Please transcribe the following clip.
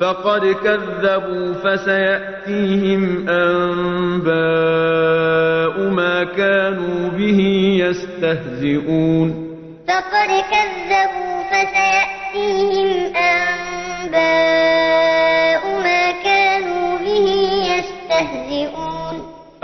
فقد كذبوا فسيأتيهم أنباء ما كانوا به يستهزئون. فقد كذبوا فسيأتيهم أنباء ما كانوا به يستهزئون.